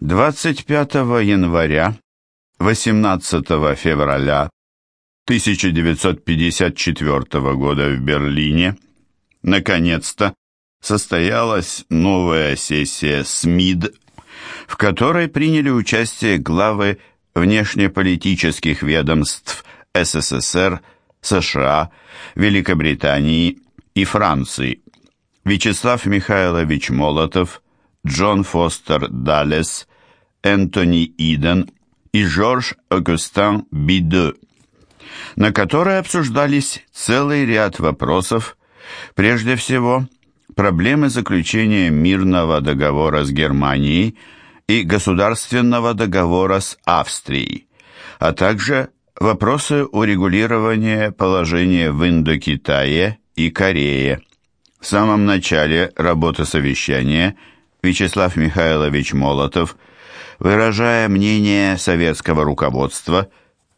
25 января 18 февраля 1954 года в Берлине наконец-то состоялась новая сессия СМИД, в которой приняли участие главы внешнеполитических ведомств СССР, США, Великобритании и Франции. Вячеслав Михайлович Молотов, Джон Фостер Даллес, Энтони Иден и Жорж Агустин Биде, на которой обсуждались целый ряд вопросов, прежде всего проблемы заключения мирного договора с Германией и государственного договора с Австрией, а также вопросы урегулирования положения в Индокитае и Корее. В самом начале работы совещания Вячеслав Михайлович Молотов, выражая мнение советского руководства,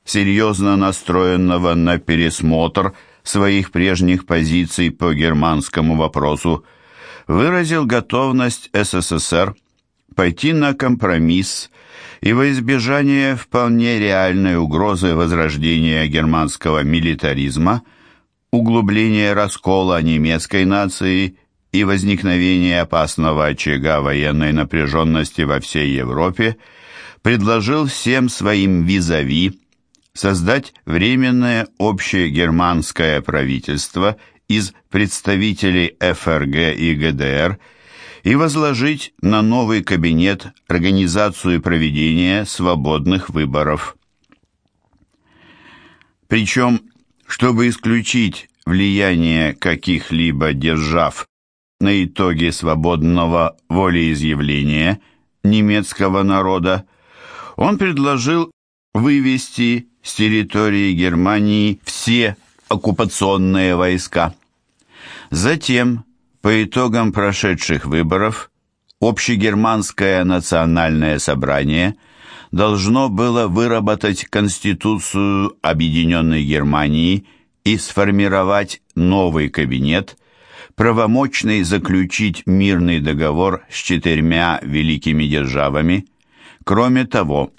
серьезно настроенного на пересмотр своих прежних позиций по германскому вопросу, выразил готовность СССР пойти на компромисс и во избежание вполне реальной угрозы возрождения германского милитаризма, углубления раскола немецкой нации и возникновения опасного очага военной напряженности во всей Европе, предложил всем своим визави создать временное общее германское правительство из представителей ФРГ и ГДР и возложить на новый кабинет организацию проведения свободных выборов. Причем, чтобы исключить влияние каких-либо держав на итоги свободного волеизъявления немецкого народа, он предложил вывести с территории Германии все оккупационные войска. Затем, по итогам прошедших выборов, Общегерманское национальное собрание должно было выработать Конституцию Объединенной Германии и сформировать новый кабинет, правомочный заключить мирный договор с четырьмя великими державами. Кроме того,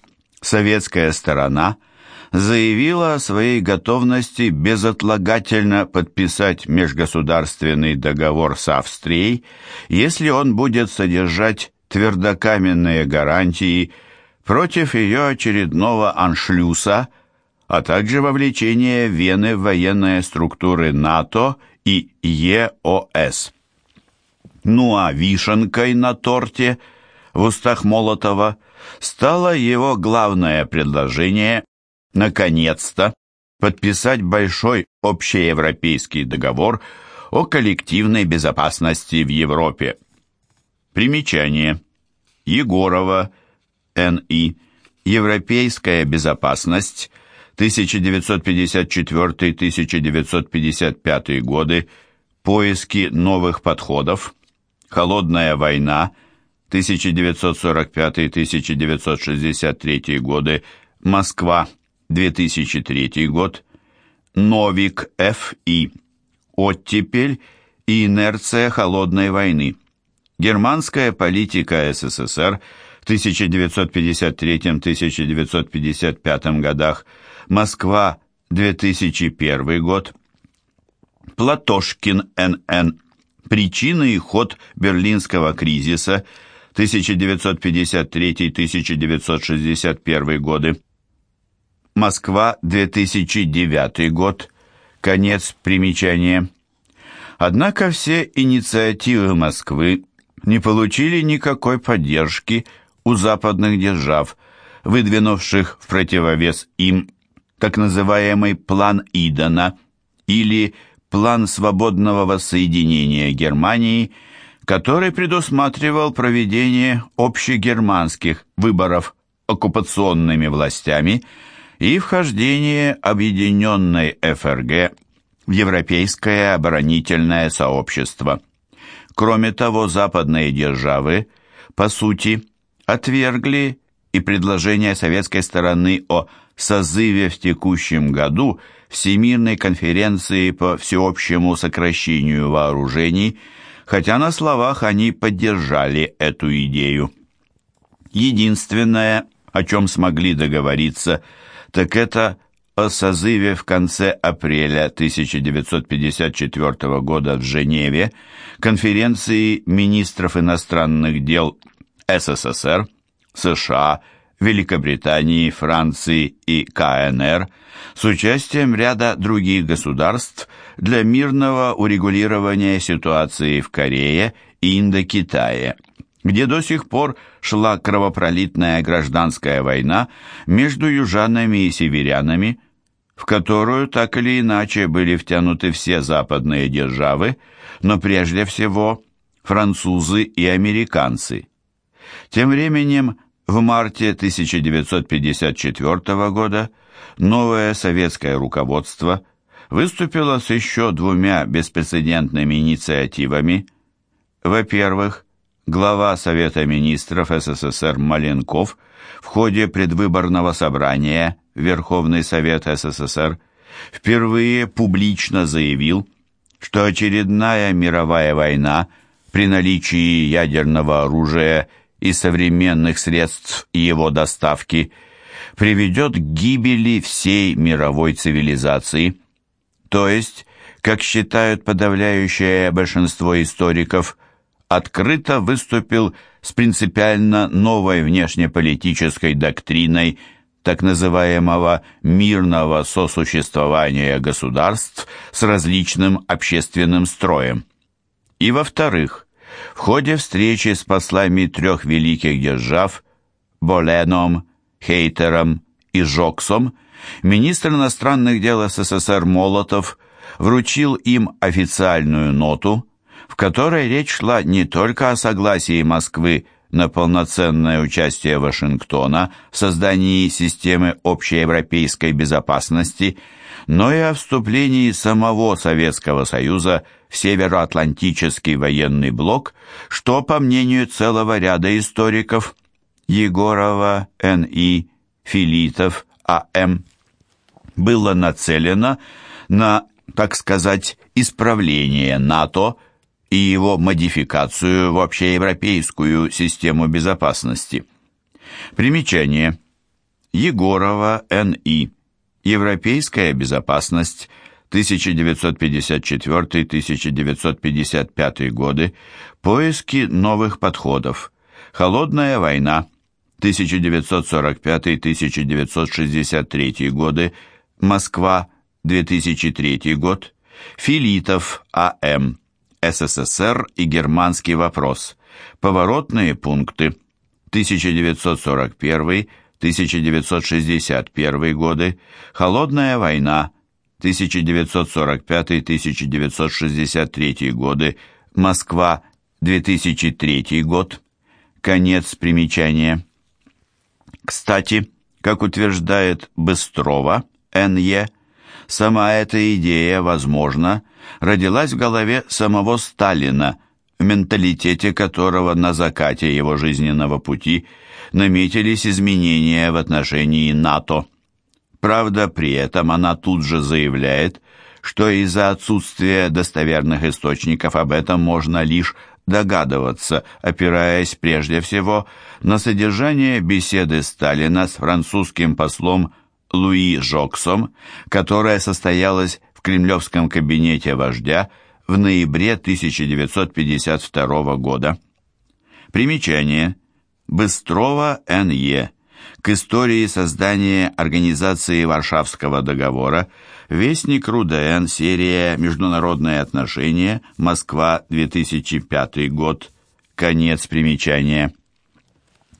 советская сторона – заявила о своей готовности безотлагательно подписать межгосударственный договор с Австрией, если он будет содержать твердокаменные гарантии против ее очередного аншлюса, а также вовлечение Вены в военные структуры НАТО и ЕОС. Ну а вишенкой на торте в устах Молотова стало его главное предложение наконец-то, подписать большой общеевропейский договор о коллективной безопасности в Европе. Примечание. Егорова, Н.И. Европейская безопасность, 1954-1955 годы, поиски новых подходов, Холодная война, 1945-1963 годы, Москва, 2003 год, Новик Ф.И. Оттепель и инерция холодной войны. Германская политика СССР в 1953-1955 годах. Москва, 2001 год. Платошкин Н.Н. Причины и ход берлинского кризиса 1953-1961 годы. Москва, 2009 год. Конец примечания. Однако все инициативы Москвы не получили никакой поддержки у западных держав, выдвинувших в противовес им так называемый «план Идона» или «план свободного воссоединения Германии», который предусматривал проведение общегерманских выборов оккупационными властями – и вхождение объединенной ФРГ в Европейское оборонительное сообщество. Кроме того, западные державы, по сути, отвергли и предложение советской стороны о созыве в текущем году Всемирной конференции по всеобщему сокращению вооружений, хотя на словах они поддержали эту идею. Единственное, о чем смогли договориться, так это о созыве в конце апреля 1954 года в Женеве конференции министров иностранных дел СССР, США, Великобритании, Франции и КНР с участием ряда других государств для мирного урегулирования ситуации в Корее и Индокитае, где до сих пор шла кровопролитная гражданская война между южанами и северянами, в которую так или иначе были втянуты все западные державы, но прежде всего французы и американцы. Тем временем в марте 1954 года новое советское руководство выступило с еще двумя беспрецедентными инициативами. Во-первых, глава Совета министров СССР Маленков в ходе предвыборного собрания Верховный Совет СССР впервые публично заявил, что очередная мировая война при наличии ядерного оружия и современных средств его доставки приведет к гибели всей мировой цивилизации, то есть, как считают подавляющее большинство историков, открыто выступил с принципиально новой внешнеполитической доктриной так называемого мирного сосуществования государств с различным общественным строем. И во-вторых, в ходе встречи с послами трех великих держав Боленом, Хейтером и Жоксом министр иностранных дел СССР Молотов вручил им официальную ноту, в которой речь шла не только о согласии Москвы на полноценное участие Вашингтона в создании системы общеевропейской безопасности, но и о вступлении самого Советского Союза в Североатлантический военный блок, что, по мнению целого ряда историков, Егорова, Н.И., Филитов, А.М., было нацелено на, так сказать, исправление НАТО и его модификацию в общеевропейскую систему безопасности. Примечание. Егорова, Н.И. Европейская безопасность – 1954-1955 годы, поиски новых подходов, холодная война, 1945-1963 годы, Москва, 2003 год, Филитов, А.М., СССР и германский вопрос, поворотные пункты, 1941-1961 годы, холодная война, 1945-1963 годы, Москва, 2003 год, конец примечания. Кстати, как утверждает Быстрова, Н.Е., сама эта идея, возможно, родилась в голове самого Сталина, в менталитете которого на закате его жизненного пути наметились изменения в отношении НАТО. Правда, при этом она тут же заявляет, что из-за отсутствия достоверных источников об этом можно лишь догадываться, опираясь прежде всего на содержание беседы Сталина с французским послом Луи Жоксом, которая состоялась в кремлевском кабинете вождя в ноябре 1952 года. Примечание. Быстрова Н.Е к истории создания Организации Варшавского договора, Вестник РУДН, серия «Международные отношения», Москва, 2005 год, конец примечания.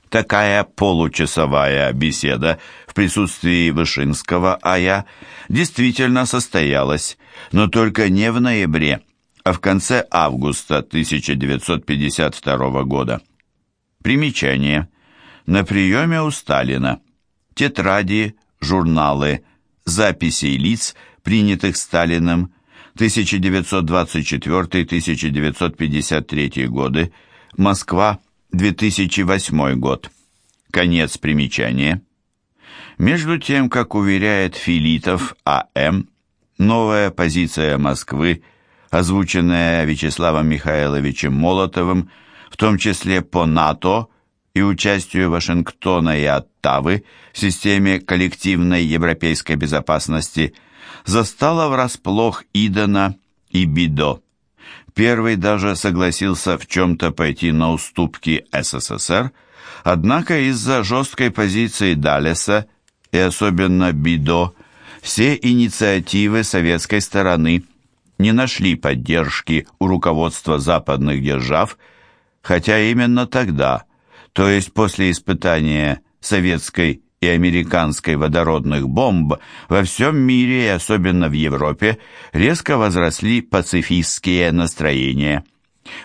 Такая получасовая беседа в присутствии Вышинского А.Я. действительно состоялась, но только не в ноябре, а в конце августа 1952 года. Примечание – на приеме у Сталина. Тетради, журналы, записи лиц, принятых Сталиным, 1924-1953 годы, Москва, 2008 год. Конец примечания. Между тем, как уверяет Филитов А.М., новая позиция Москвы, озвученная Вячеславом Михайловичем Молотовым, в том числе по НАТО, и участию Вашингтона и Оттавы в системе коллективной европейской безопасности застала врасплох Идена и Бидо. Первый даже согласился в чем-то пойти на уступки СССР, однако из-за жесткой позиции Далеса и особенно Бидо все инициативы советской стороны не нашли поддержки у руководства западных держав, хотя именно тогда, то есть после испытания советской и американской водородных бомб, во всем мире и особенно в Европе резко возросли пацифистские настроения.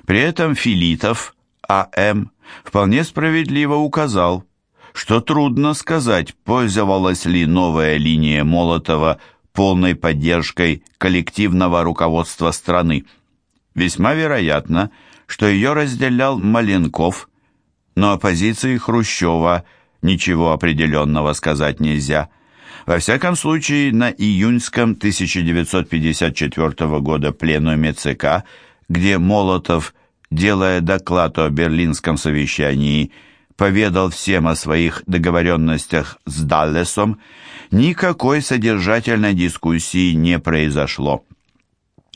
При этом Филитов, А.М., вполне справедливо указал, что трудно сказать, пользовалась ли новая линия Молотова полной поддержкой коллективного руководства страны. Весьма вероятно, что ее разделял Маленков, но о позиции Хрущева ничего определенного сказать нельзя. Во всяком случае, на июньском 1954 года пленуме ЦК, где Молотов, делая доклад о Берлинском совещании, поведал всем о своих договоренностях с Даллесом, никакой содержательной дискуссии не произошло.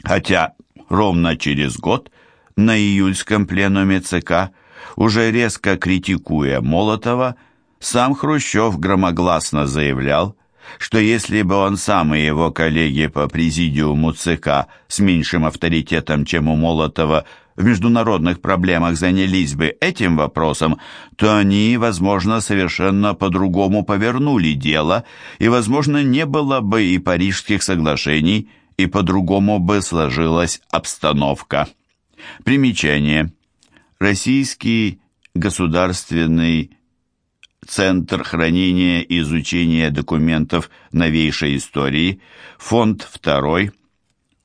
Хотя ровно через год на июльском пленуме ЦК, уже резко критикуя Молотова, сам Хрущев громогласно заявлял, что если бы он сам и его коллеги по президиуму ЦК с меньшим авторитетом, чем у Молотова, в международных проблемах занялись бы этим вопросом, то они, возможно, совершенно по-другому повернули дело, и, возможно, не было бы и Парижских соглашений, и по-другому бы сложилась обстановка. Примечание. Российский государственный Центр хранения и изучения документов новейшей истории, фонд 2,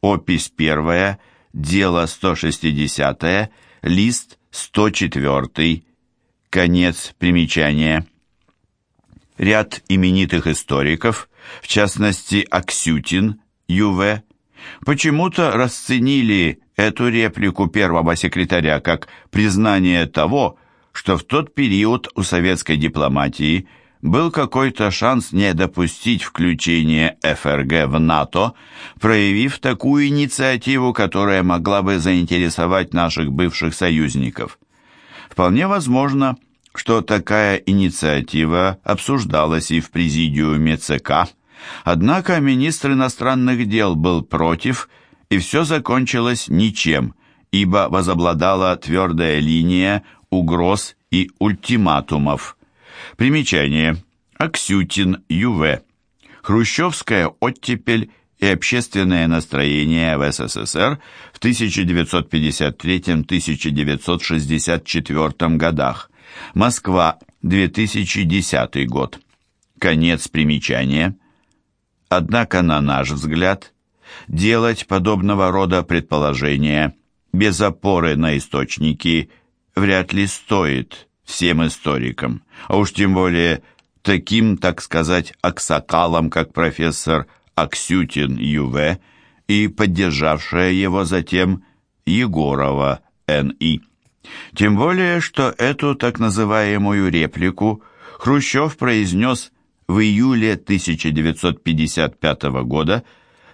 опись 1, дело 160, лист 104, конец примечания. Ряд именитых историков, в частности Аксютин, Ю.В., почему-то расценили эту реплику первого секретаря как признание того, что в тот период у советской дипломатии был какой-то шанс не допустить включения ФРГ в НАТО, проявив такую инициативу, которая могла бы заинтересовать наших бывших союзников. Вполне возможно, что такая инициатива обсуждалась и в президиуме ЦК, однако министр иностранных дел был против, и все закончилось ничем, ибо возобладала твердая линия угроз и ультиматумов. Примечание. Аксютин, Ю.В. Хрущевская оттепель и общественное настроение в СССР в 1953-1964 годах. Москва, 2010 год. Конец примечания. Однако, на наш взгляд, делать подобного рода предположения без опоры на источники – вряд ли стоит всем историкам, а уж тем более таким, так сказать, аксакалам, как профессор Аксютин Ю.В. и поддержавшая его затем Егорова Н.И. Тем более, что эту так называемую реплику Хрущев произнес в июле 1955 года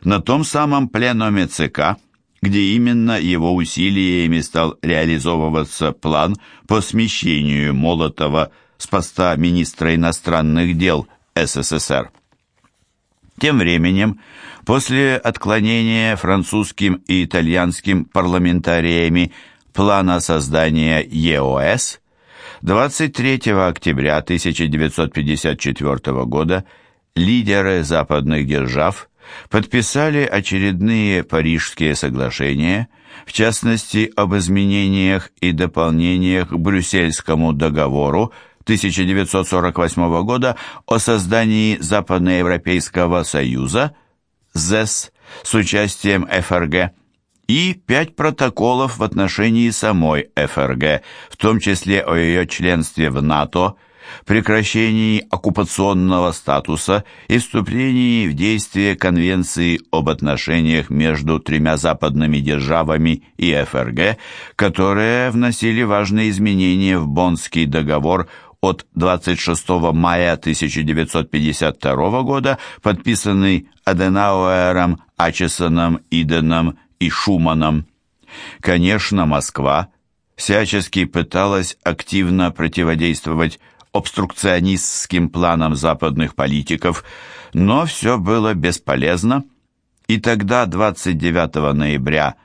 на том самом пленуме ЦК, где именно его усилиями стал реализовываться план по смещению Молотова с поста министра иностранных дел СССР. Тем временем, после отклонения французским и итальянским парламентариями плана создания ЕОС, 23 октября 1954 года лидеры западных держав подписали очередные Парижские соглашения, в частности, об изменениях и дополнениях к Брюссельскому договору 1948 года о создании Западноевропейского союза ЗЭС с участием ФРГ и пять протоколов в отношении самой ФРГ, в том числе о ее членстве в НАТО, прекращении оккупационного статуса и вступлении в действие Конвенции об отношениях между тремя западными державами и ФРГ, которые вносили важные изменения в Боннский договор от 26 мая 1952 года, подписанный Аденауэром, Ачесоном, Иденом и Шуманом. Конечно, Москва всячески пыталась активно противодействовать обструкционистским планам западных политиков, но все было бесполезно, и тогда 29 ноября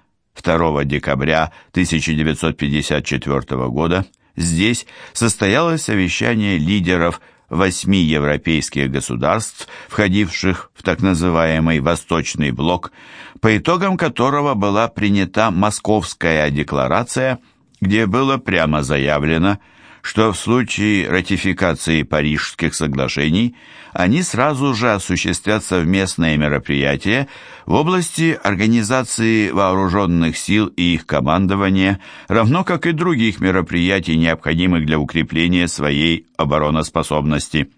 2 декабря 1954 года здесь состоялось совещание лидеров восьми европейских государств, входивших в так называемый «Восточный блок», по итогам которого была принята Московская декларация, где было прямо заявлено – что в случае ратификации Парижских соглашений они сразу же осуществят совместные мероприятия в области организации вооруженных сил и их командования, равно как и других мероприятий, необходимых для укрепления своей обороноспособности.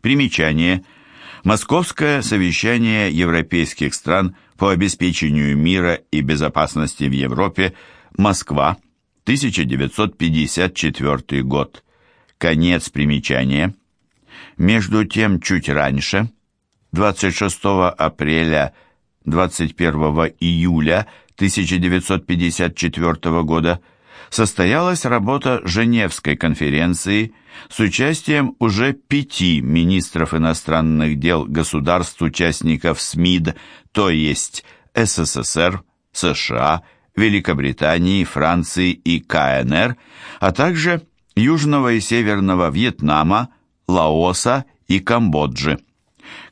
Примечание. Московское совещание европейских стран по обеспечению мира и безопасности в Европе, Москва, 1954 год. Конец примечания. Между тем, чуть раньше, 26 апреля 21 июля 1954 года, состоялась работа Женевской конференции с участием уже пяти министров иностранных дел государств-участников СМИД, то есть СССР, США, Великобритании, Франции и КНР, а также Южного и Северного Вьетнама, Лаоса и Камбоджи.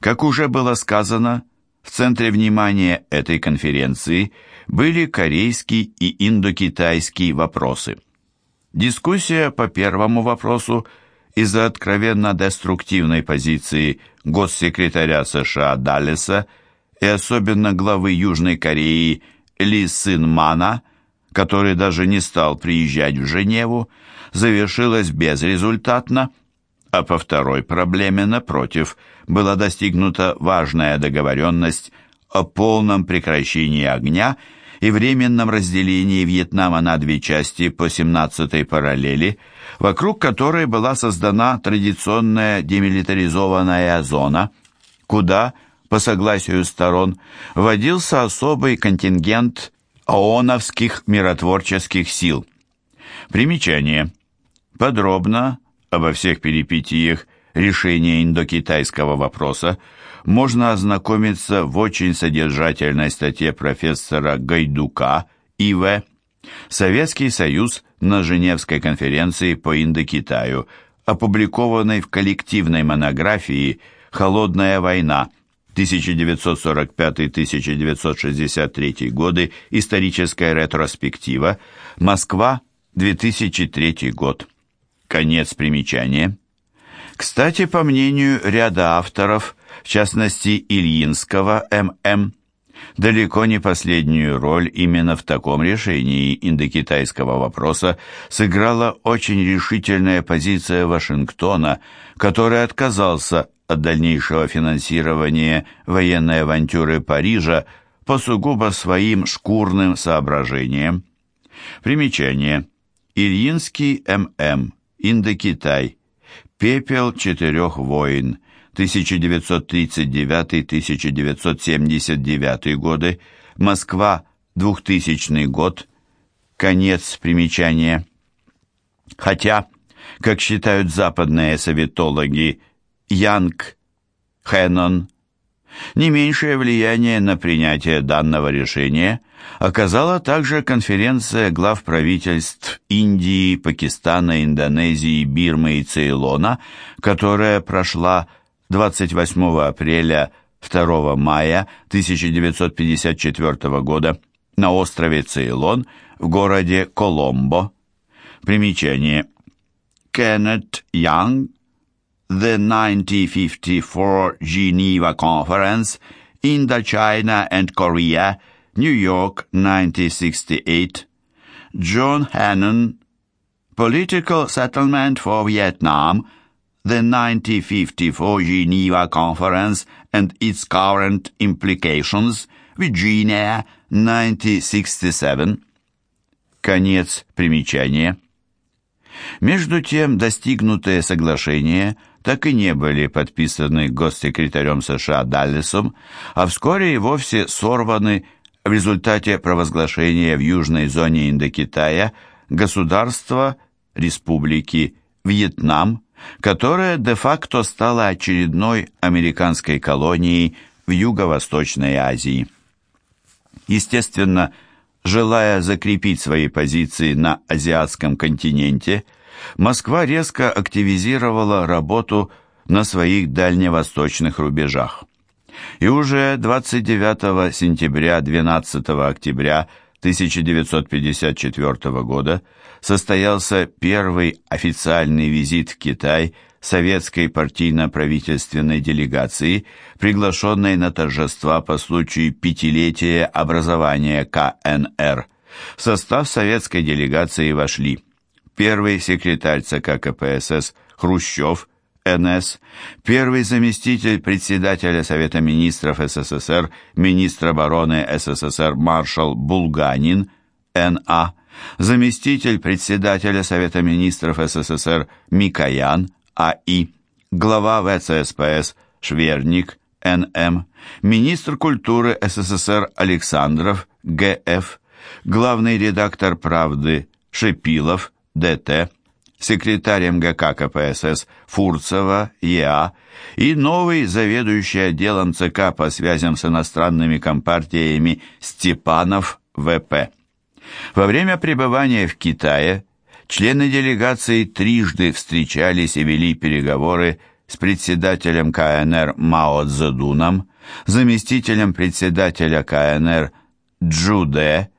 Как уже было сказано, в центре внимания этой конференции были корейский и индокитайский вопросы. Дискуссия по первому вопросу из-за откровенно деструктивной позиции госсекретаря США Даллеса и особенно главы Южной Кореи ли сын Мана, который даже не стал приезжать в Женеву, завершилась безрезультатно, а по второй проблеме, напротив, была достигнута важная договоренность о полном прекращении огня и временном разделении Вьетнама на две части по 17-й параллели, вокруг которой была создана традиционная демилитаризованная зона, куда – по согласию сторон, вводился особый контингент ООНовских миротворческих сил. Примечание. Подробно обо всех перипетиях решения индокитайского вопроса можно ознакомиться в очень содержательной статье профессора Гайдука И.В. «Советский Союз на Женевской конференции по Индокитаю», опубликованной в коллективной монографии «Холодная война. 1945-1963 годы, историческая ретроспектива, Москва, 2003 год. Конец примечания. Кстати, по мнению ряда авторов, в частности Ильинского М.М., далеко не последнюю роль именно в таком решении индокитайского вопроса сыграла очень решительная позиция Вашингтона, который отказался от дальнейшего финансирования военной авантюры Парижа по сугубо своим шкурным соображениям. Примечание. Ильинский М.М. Индокитай. Пепел четырех войн. 1939-1979 годы. Москва. 2000 год. Конец примечания. Хотя, как считают западные советологи, Янг, Хэннон. Не меньшее влияние на принятие данного решения оказала также конференция глав правительств Индии, Пакистана, Индонезии, Бирмы и Цейлона, которая прошла 28 апреля 2 мая 1954 года на острове Цейлон в городе Коломбо. Примечание. Кеннет Янг the 1954 Geneva Conference, Indochina and Korea, New York, 1968. John Hannon, Political Settlement for Vietnam, the 1954 Geneva Conference and its current implications, Virginia, 1967. Конец примечания. Между тем, достигнутые соглашения так и не были подписаны госсекретарем США Даллесом, а вскоре и вовсе сорваны в результате провозглашения в южной зоне Индокитая государства Республики Вьетнам, которая де-факто стала очередной американской колонией в Юго-Восточной Азии. Естественно, желая закрепить свои позиции на азиатском континенте, Москва резко активизировала работу на своих дальневосточных рубежах. И уже 29 сентября 12 октября 1954 года состоялся первый официальный визит в Китай советской партийно-правительственной делегации, приглашенной на торжества по случаю пятилетия образования КНР. В состав советской делегации вошли первый секретарь ЦК КПСС Хрущев, НС, первый заместитель председателя Совета министров СССР, министр обороны СССР маршал Булганин, НА, заместитель председателя Совета министров СССР Микоян, АИ, глава ВЦСПС Шверник, НМ, министр культуры СССР Александров, ГФ, главный редактор «Правды» Шепилов, ДТ, секретарь МГК КПСС Фурцева, ЕА и новый заведующий отделом ЦК по связям с иностранными компартиями Степанов, ВП. Во время пребывания в Китае члены делегации трижды встречались и вели переговоры с председателем КНР Мао Цзэдуном, заместителем председателя КНР Джуде,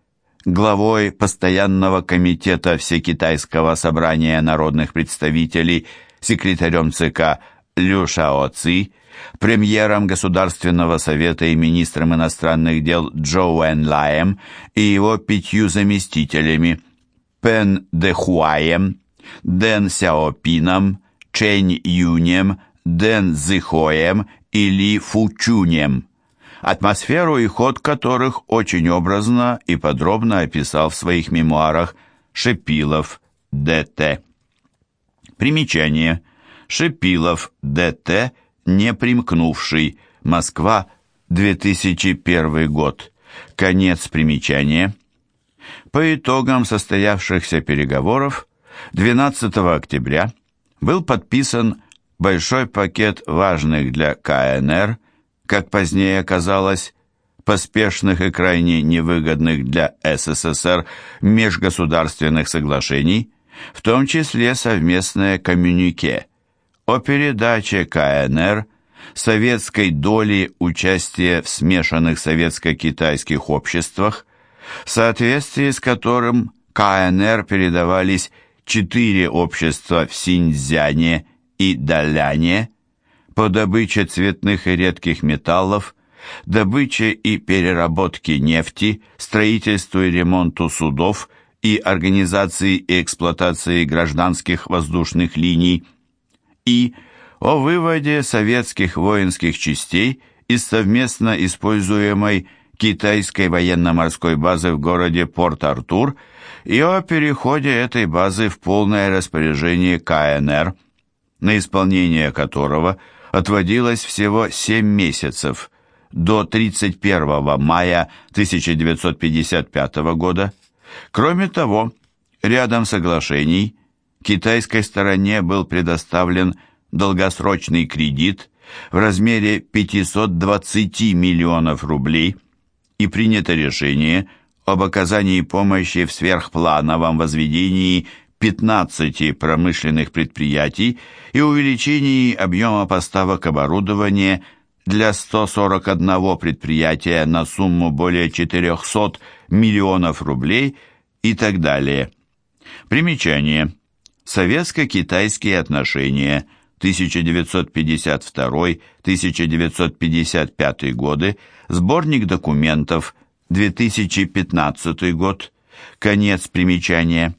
главой Постоянного комитета Всекитайского собрания народных представителей, секретарем ЦК Лю Шао Ци, премьером Государственного совета и министром иностранных дел Джоуэн Лаем и его пятью заместителями Пен Дэхуаем, Дэн Сяопином, Чэнь Юнем, Дэн Зихоем и Ли Фучунем атмосферу и ход которых очень образно и подробно описал в своих мемуарах Шепилов Д.Т. Примечание. Шепилов Д.Т. Не примкнувший. Москва, 2001 год. Конец примечания. По итогам состоявшихся переговоров 12 октября был подписан большой пакет важных для КНР как позднее оказалось, поспешных и крайне невыгодных для СССР межгосударственных соглашений, в том числе совместное коммюнике о передаче КНР советской доли участия в смешанных советско-китайских обществах, в соответствии с которым КНР передавались четыре общества в Синьцзяне и Даляне – по добыче цветных и редких металлов, добыче и переработке нефти, строительству и ремонту судов и организации и эксплуатации гражданских воздушных линий, и о выводе советских воинских частей из совместно используемой китайской военно-морской базы в городе Порт-Артур и о переходе этой базы в полное распоряжение КНР, на исполнение которого – отводилось всего 7 месяцев до 31 мая 1955 года. Кроме того, рядом соглашений китайской стороне был предоставлен долгосрочный кредит в размере 520 миллионов рублей и принято решение об оказании помощи в сверхплановом возведении 15 промышленных предприятий и увеличении объема поставок оборудования для 141 предприятия на сумму более 400 миллионов рублей и так далее. Примечание. Советско-китайские отношения 1952-1955 годы, сборник документов 2015 год, конец примечания.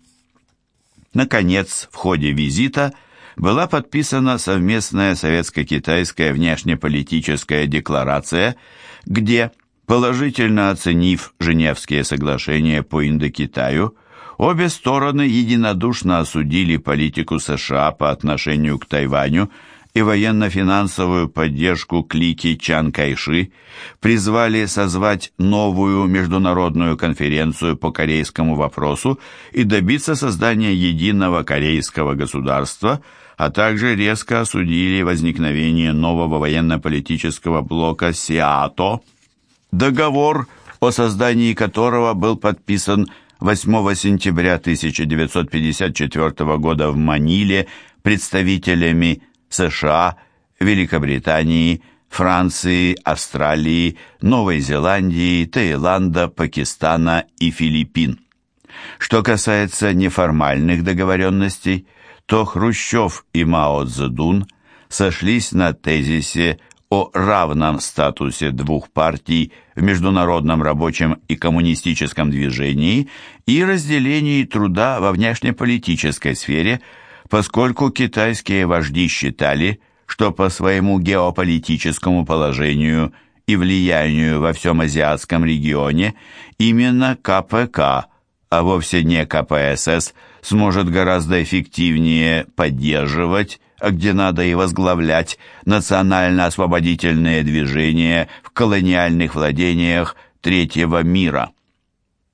Наконец, в ходе визита была подписана совместная советско-китайская внешнеполитическая декларация, где, положительно оценив Женевские соглашения по Индокитаю, обе стороны единодушно осудили политику США по отношению к Тайваню и военно-финансовую поддержку клики Чан Кайши, призвали созвать новую международную конференцию по корейскому вопросу и добиться создания единого корейского государства, а также резко осудили возникновение нового военно-политического блока СИАТО, договор о создании которого был подписан 8 сентября 1954 года в Маниле представителями США, Великобритании, Франции, Австралии, Новой Зеландии, Таиланда, Пакистана и Филиппин. Что касается неформальных договоренностей, то Хрущев и Мао Цзэдун сошлись на тезисе о равном статусе двух партий в международном рабочем и коммунистическом движении и разделении труда во внешнеполитической сфере – поскольку китайские вожди считали, что по своему геополитическому положению и влиянию во всем азиатском регионе именно КПК, а вовсе не КПСС, сможет гораздо эффективнее поддерживать, а где надо и возглавлять, национально-освободительные движения в колониальных владениях третьего мира.